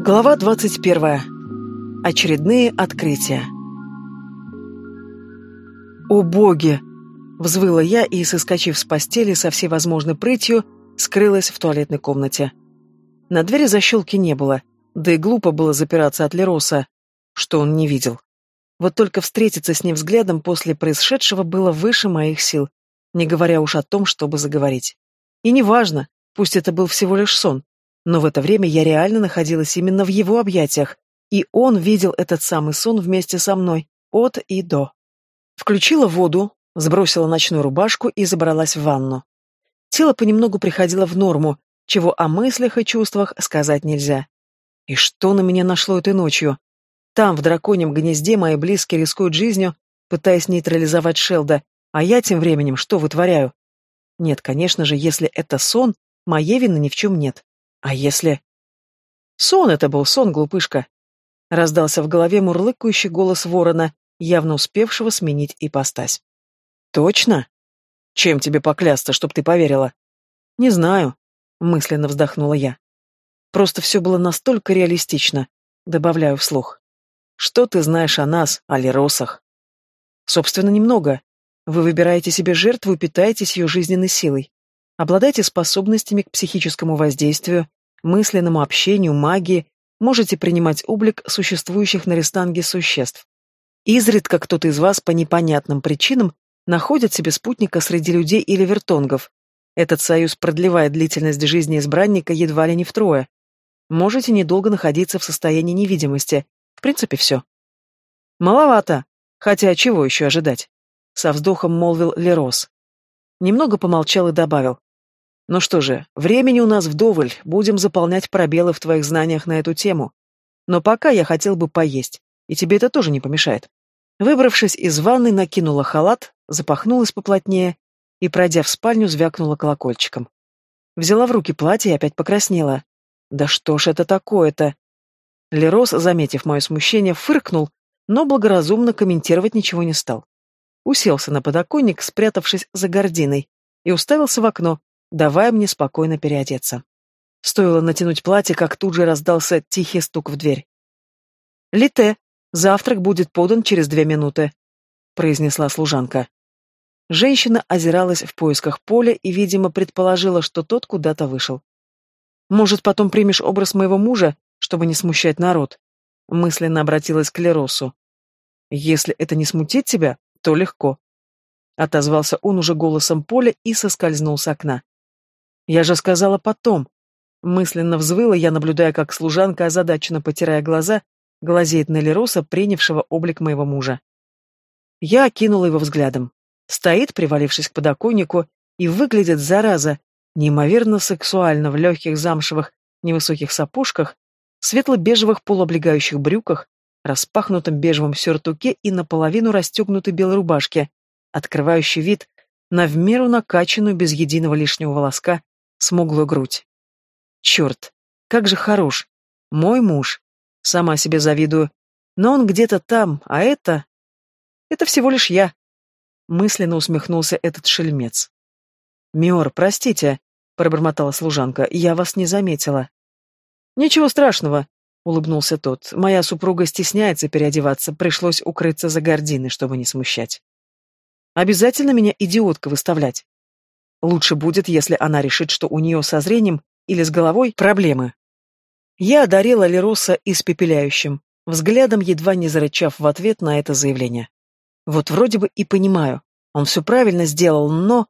Глава 21. Очередные открытия. «О боги!» — взвыла я и, соскочив с постели со всей возможной прытью, скрылась в туалетной комнате. На двери защелки не было, да и глупо было запираться от Лероса, что он не видел. Вот только встретиться с ним взглядом после происшедшего было выше моих сил, не говоря уж о том, чтобы заговорить. И неважно, пусть это был всего лишь сон, но в это время я реально находилась именно в его объятиях, и он видел этот самый сон вместе со мной, от и до. Включила воду, сбросила ночную рубашку и забралась в ванну. Тело понемногу приходило в норму, чего о мыслях и чувствах сказать нельзя. И что на меня нашло этой ночью? Там, в драконьем гнезде, мои близкие рискуют жизнью, пытаясь нейтрализовать Шелда, а я тем временем что вытворяю? Нет, конечно же, если это сон, моей вины ни в чем нет. А если... Сон это был, сон, глупышка. Раздался в голове мурлыкающий голос ворона, явно успевшего сменить ипостась. Точно? Чем тебе поклясться, чтоб ты поверила? Не знаю, мысленно вздохнула я. Просто все было настолько реалистично, добавляю вслух. Что ты знаешь о нас, о Леросах? Собственно, немного. Вы выбираете себе жертву и питаетесь ее жизненной силой. Обладаете способностями к психическому воздействию, мысленному общению, магии, можете принимать облик существующих на Рестанге существ. Изредка кто-то из вас по непонятным причинам находит себе спутника среди людей или вертонгов. Этот союз продлевает длительность жизни избранника едва ли не втрое. Можете недолго находиться в состоянии невидимости. В принципе, все. Маловато. Хотя чего еще ожидать? Со вздохом молвил Лерос. Немного помолчал и добавил. Ну что же, времени у нас вдоволь, будем заполнять пробелы в твоих знаниях на эту тему. Но пока я хотел бы поесть, и тебе это тоже не помешает. Выбравшись из ванной, накинула халат, запахнулась поплотнее и, пройдя в спальню, звякнула колокольчиком. Взяла в руки платье и опять покраснела. Да что ж это такое-то? Лерос, заметив мое смущение, фыркнул, но благоразумно комментировать ничего не стал. Уселся на подоконник, спрятавшись за гординой, и уставился в окно, давая мне спокойно переодеться. Стоило натянуть платье, как тут же раздался тихий стук в дверь. «Лите, завтрак будет подан через две минуты», — произнесла служанка. Женщина озиралась в поисках поля и, видимо, предположила, что тот куда-то вышел. «Может, потом примешь образ моего мужа, чтобы не смущать народ?» Мысленно обратилась к Леросу. «Если это не смутит тебя, то легко», — отозвался он уже голосом поля и соскользнул с окна. Я же сказала потом. Мысленно взвыла я, наблюдая, как служанка, озадаченно потирая глаза, глазеет на Лероса, принявшего облик моего мужа. Я окинула его взглядом. Стоит, привалившись к подоконнику, и выглядит, зараза, неимоверно сексуально в легких замшевых невысоких сапожках, светло-бежевых полуоблегающих брюках, распахнутом бежевом сюртуке и наполовину расстегнутой белой рубашке, открывающий вид на в меру накачанную без единого лишнего волоска смуглую грудь. Черт, как же хорош. Мой муж. Сама себе завидую. Но он где-то там, а это... Это всего лишь я. Мысленно усмехнулся этот шельмец. «Миор, простите», — пробормотала служанка, — «я вас не заметила». «Ничего страшного», — улыбнулся тот. «Моя супруга стесняется переодеваться, пришлось укрыться за гординой, чтобы не смущать». «Обязательно меня идиотка выставлять?» Лучше будет, если она решит, что у нее со зрением или с головой проблемы. Я одарила Лероса испепеляющим, взглядом едва не зарычав в ответ на это заявление. Вот вроде бы и понимаю, он все правильно сделал, но...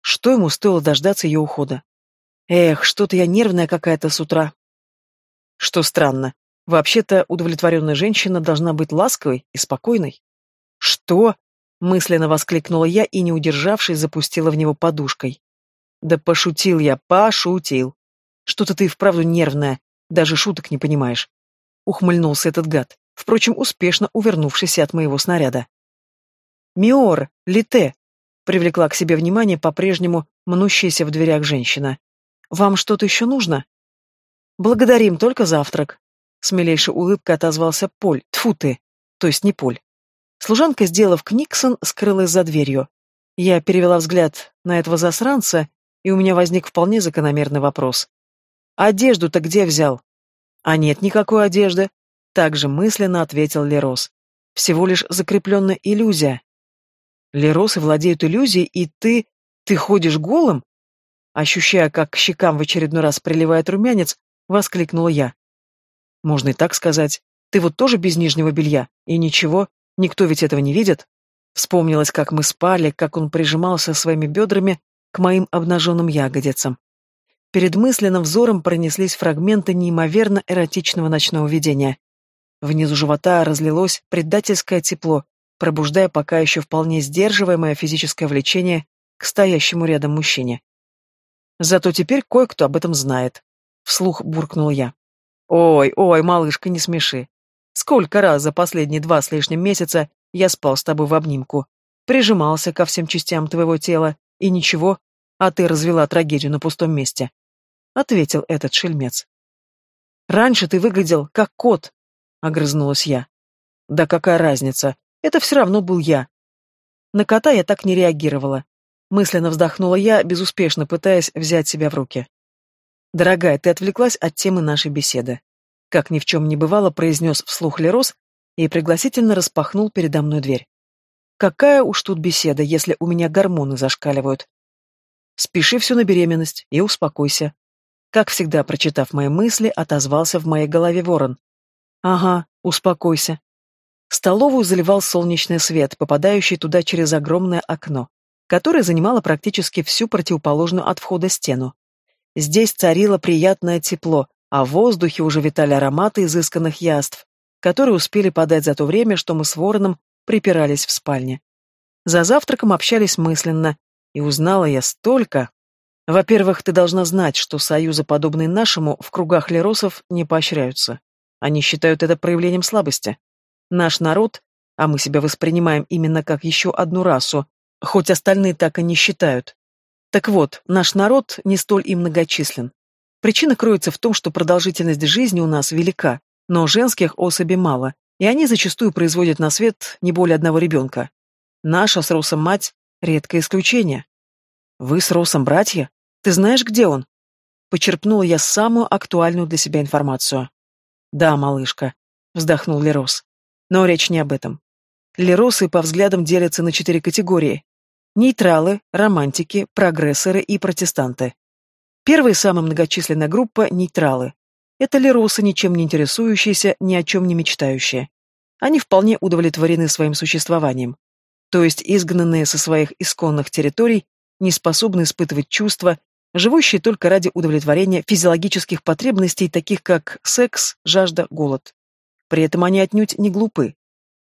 Что ему стоило дождаться ее ухода? Эх, что-то я нервная какая-то с утра. Что странно. Вообще-то удовлетворенная женщина должна быть ласковой и спокойной. Что? Мысленно воскликнула я и, не удержавшись, запустила в него подушкой. Да пошутил я, пошутил. Что-то ты вправду нервная, даже шуток не понимаешь. Ухмыльнулся этот гад, впрочем, успешно увернувшийся от моего снаряда. «Миор, Лите!» — привлекла к себе внимание по-прежнему мнущаяся в дверях женщина. «Вам что-то еще нужно?» «Благодарим, только завтрак», — с милейшей улыбкой отозвался Поль. Тфу ты, то есть не Поль. Служанка, сделав книксон, скрылась за дверью. Я перевела взгляд на этого засранца, и у меня возник вполне закономерный вопрос. «Одежду-то где взял?» А нет никакой одежды, также мысленно ответил Лерос. Всего лишь закрепленная иллюзия. Леросы владеют иллюзией, и ты... ты ходишь голым? Ощущая, как к щекам в очередной раз приливает румянец, воскликнула я. Можно и так сказать. Ты вот тоже без нижнего белья, и ничего, никто ведь этого не видит. Вспомнилось, как мы спали, как он прижимался своими бедрами к моим обнаженным ягодицам. Перед мысленным взором пронеслись фрагменты неимоверно эротичного ночного видения. Внизу живота разлилось предательское тепло, пробуждая пока еще вполне сдерживаемое физическое влечение к стоящему рядом мужчине. Зато теперь кое-кто об этом знает. Вслух буркнул я. Ой, ой, малышка, не смеши. Сколько раз за последние два с лишним месяца я спал с тобой в обнимку, прижимался ко всем частям твоего тела, и ничего, а ты развела трагедию на пустом месте. Ответил этот шельмец. Раньше ты выглядел как кот, огрызнулась я. Да какая разница, это все равно был я. На кота я так не реагировала. Мысленно вздохнула я, безуспешно пытаясь взять себя в руки. «Дорогая, ты отвлеклась от темы нашей беседы». Как ни в чем не бывало, произнес вслух Лерос и пригласительно распахнул передо мной дверь. «Какая уж тут беседа, если у меня гормоны зашкаливают. Спеши все на беременность и успокойся». Как всегда, прочитав мои мысли, отозвался в моей голове ворон. «Ага, успокойся. Столовую заливал солнечный свет, попадающий туда через огромное окно, которое занимало практически всю противоположную от входа стену. Здесь царило приятное тепло, а в воздухе уже витали ароматы изысканных яств, которые успели подать за то время, что мы с Вороном припирались в спальне. За завтраком общались мысленно, и узнала я столько. Во-первых, ты должна знать, что союзы, подобные нашему, в кругах леросов не поощряются. Они считают это проявлением слабости. Наш народ, а мы себя воспринимаем именно как еще одну расу, хоть остальные так и не считают. Так вот, наш народ не столь и многочислен. Причина кроется в том, что продолжительность жизни у нас велика, но женских особей мало, и они зачастую производят на свет не более одного ребенка. Наша с Росом мать — редкое исключение. Вы с Росом братья? Ты знаешь, где он? Почерпнула я самую актуальную для себя информацию. Да, малышка, вздохнул Лерос. Но речь не об этом. Леросы по взглядам делятся на четыре категории. Нейтралы, романтики, прогрессоры и протестанты. Первая самая многочисленная группа – нейтралы. Это леросы, ничем не интересующиеся, ни о чем не мечтающие. Они вполне удовлетворены своим существованием. То есть изгнанные со своих исконных территорий, не способны испытывать чувства, живущие только ради удовлетворения физиологических потребностей, таких как секс, жажда, голод. При этом они отнюдь не глупы.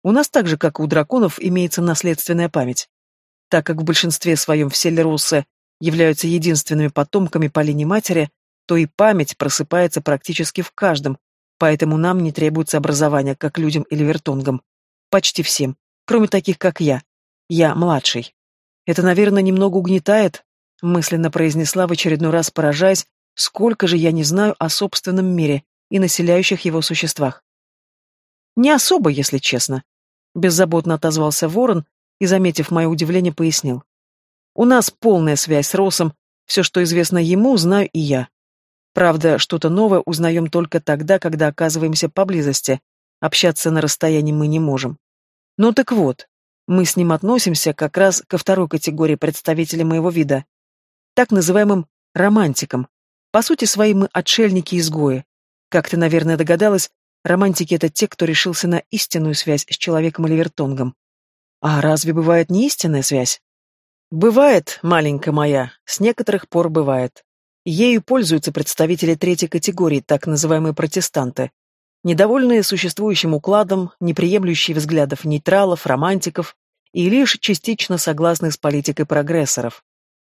У нас так же, как и у драконов, имеется наследственная память. Так как в большинстве своем все лерусы являются единственными потомками по линии матери, то и память просыпается практически в каждом, поэтому нам не требуется образование, как людям или вертонгам. Почти всем, кроме таких, как я. Я младший. Это, наверное, немного угнетает, мысленно произнесла в очередной раз, поражаясь, сколько же я не знаю о собственном мире и населяющих его существах. Не особо, если честно. Беззаботно отозвался Ворон и, заметив мое удивление, пояснил. У нас полная связь с Росом, все, что известно ему, знаю и я. Правда, что-то новое узнаем только тогда, когда оказываемся поблизости. Общаться на расстоянии мы не можем. Ну так вот, мы с ним относимся как раз ко второй категории представителей моего вида, так называемым романтикам. По сути своей мы отшельники-изгои. Как ты, наверное, догадалась, Романтики — это те, кто решился на истинную связь с человеком или вертонгом. А разве бывает не истинная связь? Бывает, маленькая моя, с некоторых пор бывает. Ею пользуются представители третьей категории, так называемые протестанты. Недовольные существующим укладом, неприемлющие взглядов нейтралов, романтиков и лишь частично согласны с политикой прогрессоров.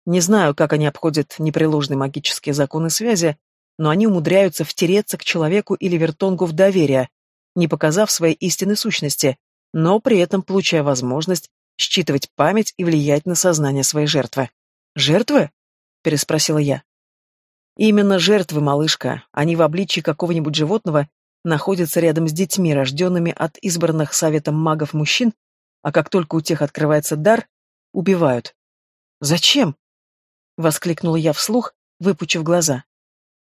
Не знаю, как они обходят непреложные магические законы связи, но они умудряются втереться к человеку или вертонгу в доверие, не показав своей истинной сущности, но при этом получая возможность считывать память и влиять на сознание своей жертвы. «Жертвы?» — переспросила я. «Именно жертвы, малышка. Они в обличии какого-нибудь животного находятся рядом с детьми, рожденными от избранных советом магов мужчин, а как только у тех открывается дар, убивают. «Зачем?» — воскликнула я вслух, выпучив глаза.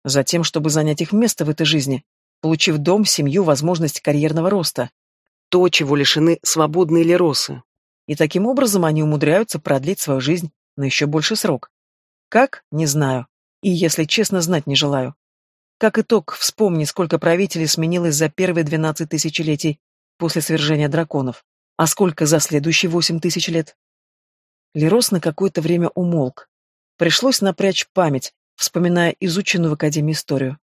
Затем, чтобы занять их место в этой жизни. получив дом, семью, возможность карьерного роста. То, чего лишены свободные леросы. И таким образом они умудряются продлить свою жизнь на еще больший срок. Как? Не знаю. И, если честно, знать не желаю. Как итог, вспомни, сколько правителей сменилось за первые двенадцать тысячелетий после свержения драконов, а сколько за следующие восемь тысяч лет. Лерос на какое-то время умолк. Пришлось напрячь память, вспоминая изученную в Академии историю.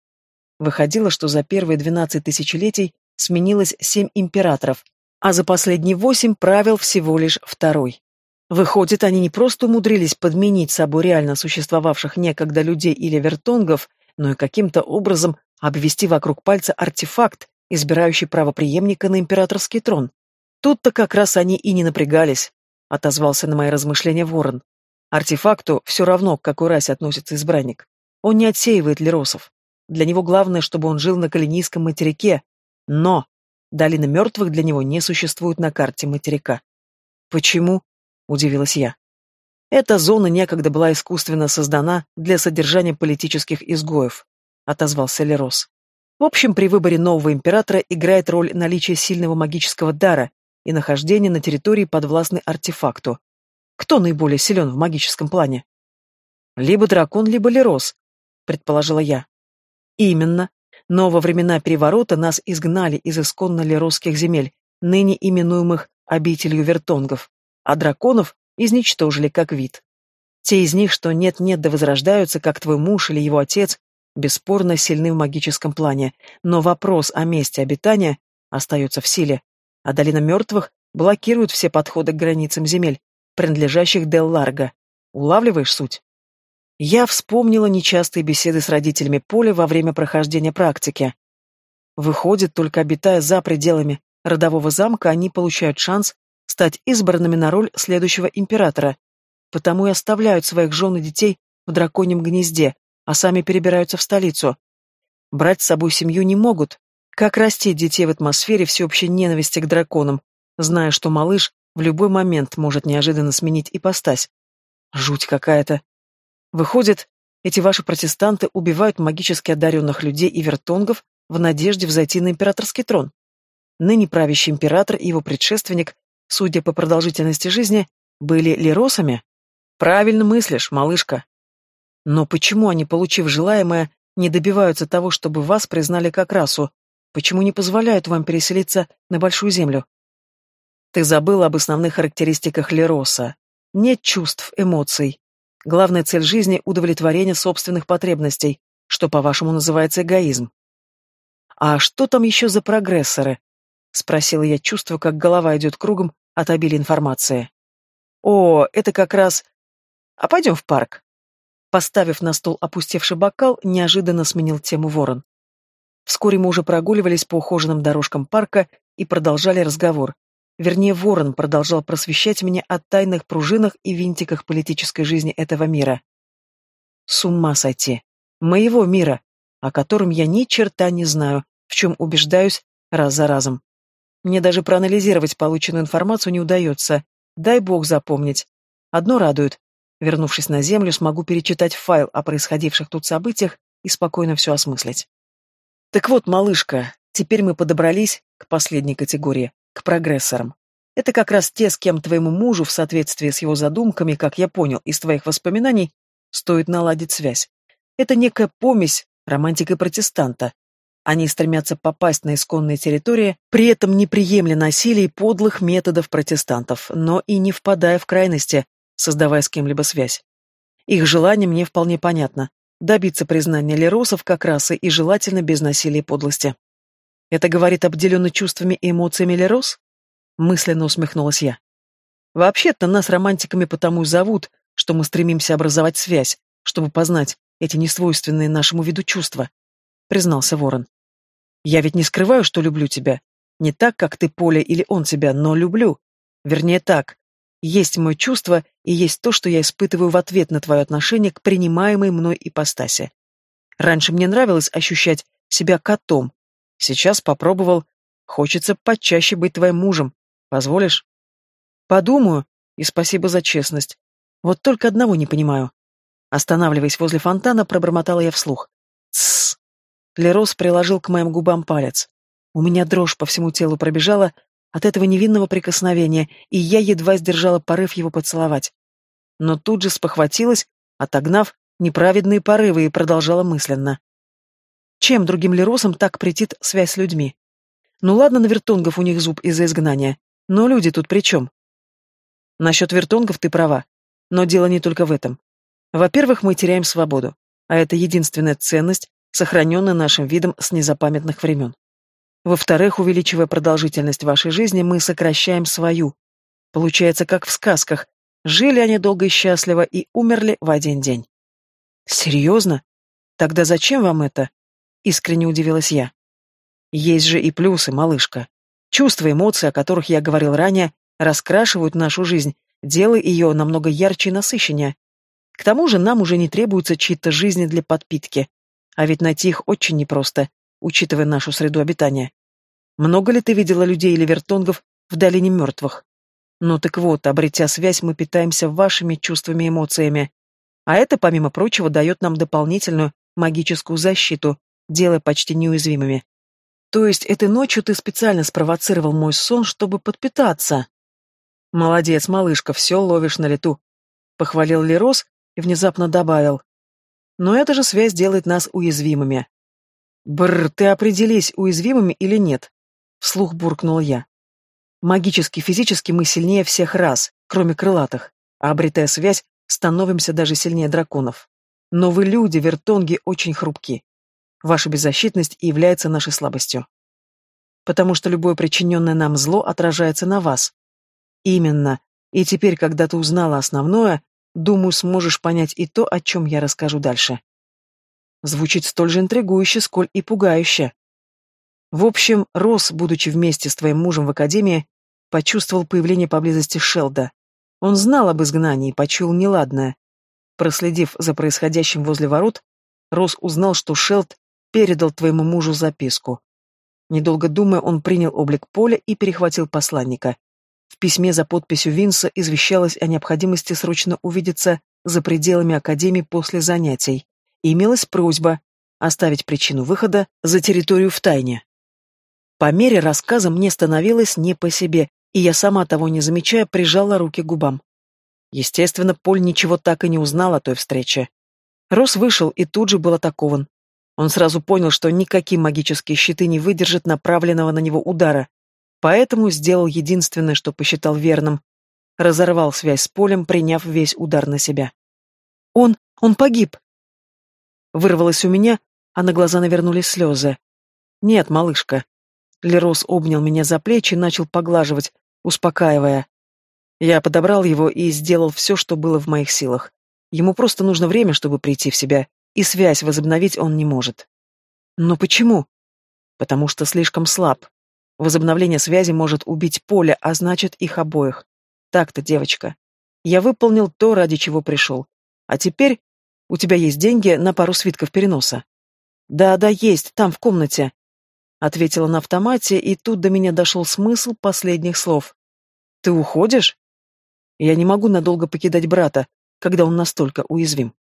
Выходило, что за первые двенадцать тысячелетий сменилось семь императоров, а за последние восемь правил всего лишь второй. Выходит, они не просто умудрились подменить собой реально существовавших некогда людей или вертонгов, но и каким-то образом обвести вокруг пальца артефакт, избирающий правопреемника на императорский трон. Тут-то как раз они и не напрягались, отозвался на мои размышления Ворон. Артефакту все равно, к какой расе относится избранник. Он не отсеивает леросов. Для него главное, чтобы он жил на Калинийском материке. Но долина мертвых для него не существует на карте материка. Почему? Удивилась я. Эта зона некогда была искусственно создана для содержания политических изгоев, отозвался Лерос. В общем, при выборе нового императора играет роль наличие сильного магического дара и нахождение на территории подвластной артефакту. Кто наиболее силен в магическом плане? Либо дракон, либо Лерос, предположила я. Именно. Но во времена переворота нас изгнали из исконно леросских земель, ныне именуемых обителью вертонгов, а драконов изничтожили как вид. Те из них, что нет-нет да возрождаются, как твой муж или его отец, бесспорно сильны в магическом плане, но вопрос о месте обитания остается в силе, а долина мертвых блокирует все подходы к границам земель, принадлежащих Дел Ларго. Улавливаешь суть? Я вспомнила нечастые беседы с родителями Поля во время прохождения практики. Выходит, только обитая за пределами родового замка, они получают шанс стать избранными на роль следующего императора, потому и оставляют своих жен и детей в драконьем гнезде, а сами перебираются в столицу. Брать с собой семью не могут. Как растить детей в атмосфере всеобщей ненависти к драконам, зная, что малыш в любой момент может неожиданно сменить ипостась? Жуть какая-то. Выходит, эти ваши протестанты убивают магически одаренных людей и вертонгов в надежде взойти на императорский трон. Ныне правящий император и его предшественник судя по продолжительности жизни, были леросами? Правильно мыслишь, малышка. Но почему они, получив желаемое, не добиваются того, чтобы вас признали как расу? Почему не позволяют вам переселиться на Большую Землю? Ты забыл об основных характеристиках Лероса. Нет чувств, эмоций. Главная цель жизни — удовлетворение собственных потребностей, что, по-вашему, называется эгоизм. А что там еще за прогрессоры? — спросила я, чувствуя, как голова идет кругом от обилия информации. «О, это как раз... А пойдем в парк?» Поставив на стол опустевший бокал, неожиданно сменил тему ворон. Вскоре мы уже прогуливались по ухоженным дорожкам парка и продолжали разговор. Вернее, ворон продолжал просвещать меня о тайных пружинах и винтиках политической жизни этого мира. С ума сойти. Моего мира, о котором я ни черта не знаю, в чем убеждаюсь раз за разом. Мне даже проанализировать полученную информацию не удается. Дай бог запомнить. Одно радует. Вернувшись на Землю, смогу перечитать файл о происходивших тут событиях и спокойно все осмыслить. Так вот, малышка, теперь мы подобрались к последней категории, к прогрессорам. Это как раз те, с кем твоему мужу, в соответствии с его задумками, как я понял из твоих воспоминаний, стоит наладить связь. Это некая помесь романтика и протестанта, они стремятся попасть на исконные территории, при этом не приемля насилия и подлых методов протестантов, но и не впадая в крайности, создавая с кем-либо связь. Их желание мне вполне понятно – добиться признания леросов как расы и желательно без насилия и подлости. Это говорит обделенный чувствами и эмоциями лерос? Мысленно усмехнулась я. Вообще-то нас романтиками потому и зовут, что мы стремимся образовать связь, чтобы познать эти несвойственные нашему виду чувства, признался Ворон. Я ведь не скрываю, что люблю тебя. Не так, как ты, Поля, или он тебя, но люблю. Вернее, так. Есть мое чувство, и есть то, что я испытываю в ответ на твое отношение к принимаемой мной ипостаси. Раньше мне нравилось ощущать себя котом. Сейчас попробовал. Хочется почаще быть твоим мужем. Позволишь? Подумаю, и спасибо за честность. Вот только одного не понимаю. Останавливаясь возле фонтана, пробормотала я вслух. Тссс. Лерос приложил к моим губам палец. У меня дрожь по всему телу пробежала от этого невинного прикосновения, и я едва сдержала порыв его поцеловать. Но тут же спохватилась, отогнав неправедные порывы, и продолжала мысленно. Чем другим Леросам так претит связь с людьми? Ну ладно, на вертонгов у них зуб из-за изгнания, но люди тут при чем? Насчет вертонгов ты права, но дело не только в этом. Во-первых, мы теряем свободу, а это единственная ценность, сохраненная нашим видом с незапамятных времен. Во-вторых, увеличивая продолжительность вашей жизни, мы сокращаем свою. Получается, как в сказках. Жили они долго и счастливо и умерли в один день. Серьезно? Тогда зачем вам это? Искренне удивилась я. Есть же и плюсы, малышка. Чувства, эмоции, о которых я говорил ранее, раскрашивают нашу жизнь, делая ее намного ярче и насыщеннее. К тому же нам уже не требуется чьи-то жизни для подпитки. А ведь найти их очень непросто, учитывая нашу среду обитания. Много ли ты видела людей или вертонгов в долине мертвых? Ну так вот, обретя связь, мы питаемся вашими чувствами и эмоциями. А это, помимо прочего, дает нам дополнительную магическую защиту, делая почти неуязвимыми. То есть этой ночью ты специально спровоцировал мой сон, чтобы подпитаться? Молодец, малышка, все ловишь на лету. Похвалил Лерос и внезапно добавил. Но эта же связь делает нас уязвимыми. Бррр, ты определись, уязвимыми или нет? Вслух буркнул я. Магически, физически мы сильнее всех раз, кроме крылатых, а обретая связь, становимся даже сильнее драконов. Но вы, люди, вертонги, очень хрупки. Ваша беззащитность и является нашей слабостью. Потому что любое причиненное нам зло отражается на вас. Именно. И теперь, когда ты узнала основное, думаю, сможешь понять и то, о чем я расскажу дальше. Звучит столь же интригующе, сколь и пугающе. В общем, Рос, будучи вместе с твоим мужем в академии, почувствовал появление поблизости Шелда. Он знал об изгнании, почуял неладное. Проследив за происходящим возле ворот, Рос узнал, что Шелд передал твоему мужу записку. Недолго думая, он принял облик Поля и перехватил посланника. В письме за подписью Винса извещалось о необходимости срочно увидеться за пределами Академии после занятий, и имелась просьба оставить причину выхода за территорию в тайне. По мере рассказа мне становилось не по себе, и я сама того не замечая прижала руки к губам. Естественно, Поль ничего так и не узнал о той встрече. Рос вышел и тут же был атакован. Он сразу понял, что никакие магические щиты не выдержат направленного на него удара, поэтому сделал единственное, что посчитал верным. Разорвал связь с полем, приняв весь удар на себя. «Он... он погиб!» Вырвалось у меня, а на глаза навернулись слезы. «Нет, малышка». Лерос обнял меня за плечи и начал поглаживать, успокаивая. Я подобрал его и сделал все, что было в моих силах. Ему просто нужно время, чтобы прийти в себя и связь возобновить он не может. Но почему? Потому что слишком слаб. Возобновление связи может убить поле, а значит их обоих. Так-то, девочка. Я выполнил то, ради чего пришел. А теперь у тебя есть деньги на пару свитков переноса. Да-да, есть, там, в комнате. Ответила на автомате, и тут до меня дошел смысл последних слов. Ты уходишь? Я не могу надолго покидать брата, когда он настолько уязвим.